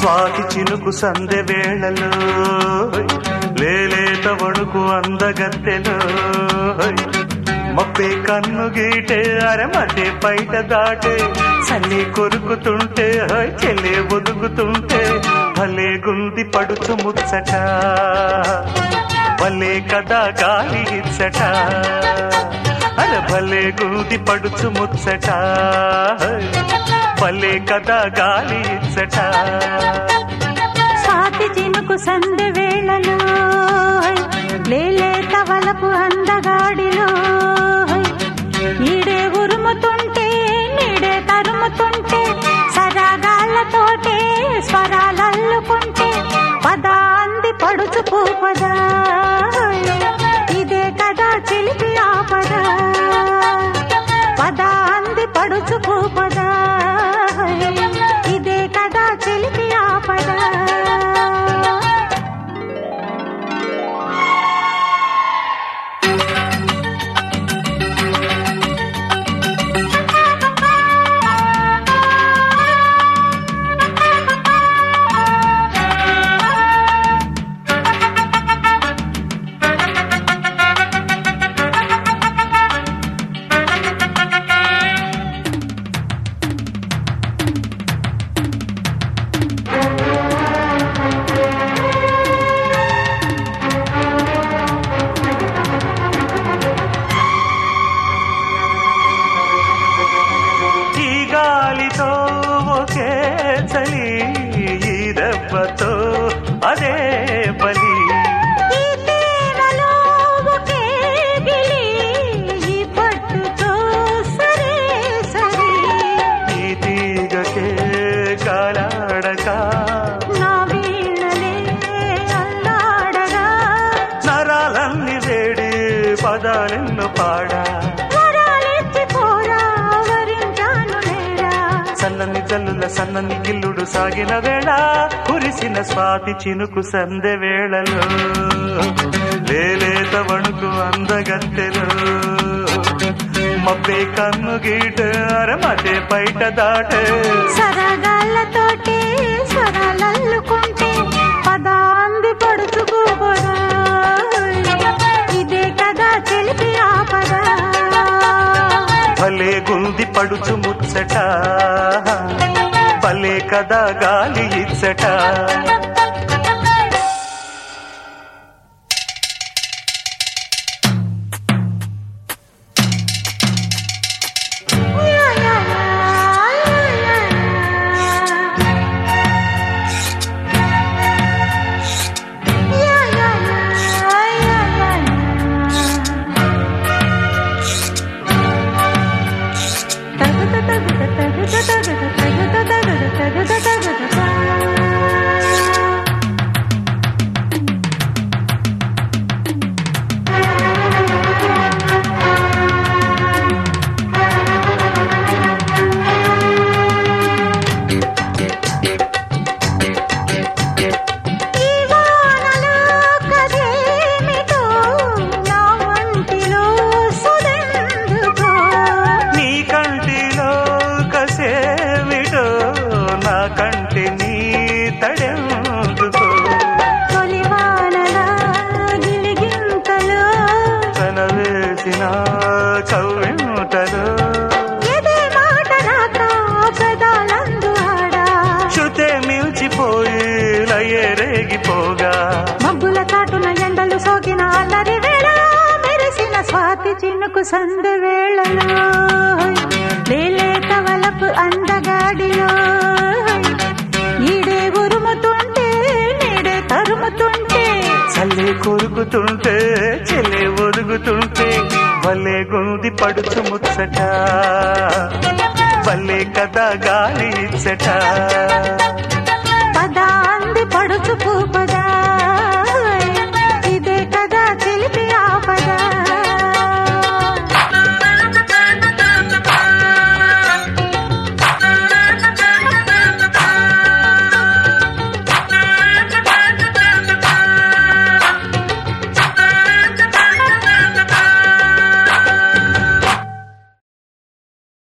స్వాతి చినుకు సందె వేళలో. లేలేత వణుకు అందగత్తెలో. మబ్బే కన్ను గీటే అరమటే బయట దాటే. చల్లి కొరుకుతుంటే హోయ్ చెల్లే ఒదుగుతుంటే. భలే గుంది పడుచు ముచ్చట. భలే కదా గాలి ఇచ్చట. అర భలే గూది పడుచు ముచ్చట. భలే కదా గాలి ఇచ్చట. స్వాతి చినుకు సంధి వేళలో లేలే తవలపు అందగాడి ना గాలితో ఒకే చలి ఈ దెబ్బతో గిల్లుడు సాగిన వేళ కురిసిన స్వాతి చినుకు సందె వేళలో. లేలేత వణుకు అందగత్తెలో. మబ్బే కన్ను గీట అరమటే బయట దాటే. సరగాళ్ళతోటి స్వరాలల్లుకుంటే పదాంది పడుచుకోబోదా ఇదే కదా తెలిపి ఆపదా భలే గుంది పడుచు ముచ్చట. భలే కదా గాలి ఇచ్చట. ఆడా? శృతే మిల్చిపోయి లయే రేగిపోగా. మబ్బుల చాటున ఎండలు సోకిన అల్లరి వేళ మెరిసిన స్వాతి చినుకు సందు వేళలో. లేలేత వలపు అందగాడిలో. ఈడే ఉరుముతుంటే నీడే తరుముతుంటే. చల్లే కొరుకుతుంటే చెల్లే ఒరుగుతుంటే వల్లే వలేగుంది పడుచు ముచ్చట. వల్లే కదా గాలి ఇచ్చట. పదాంది పడుచు పదా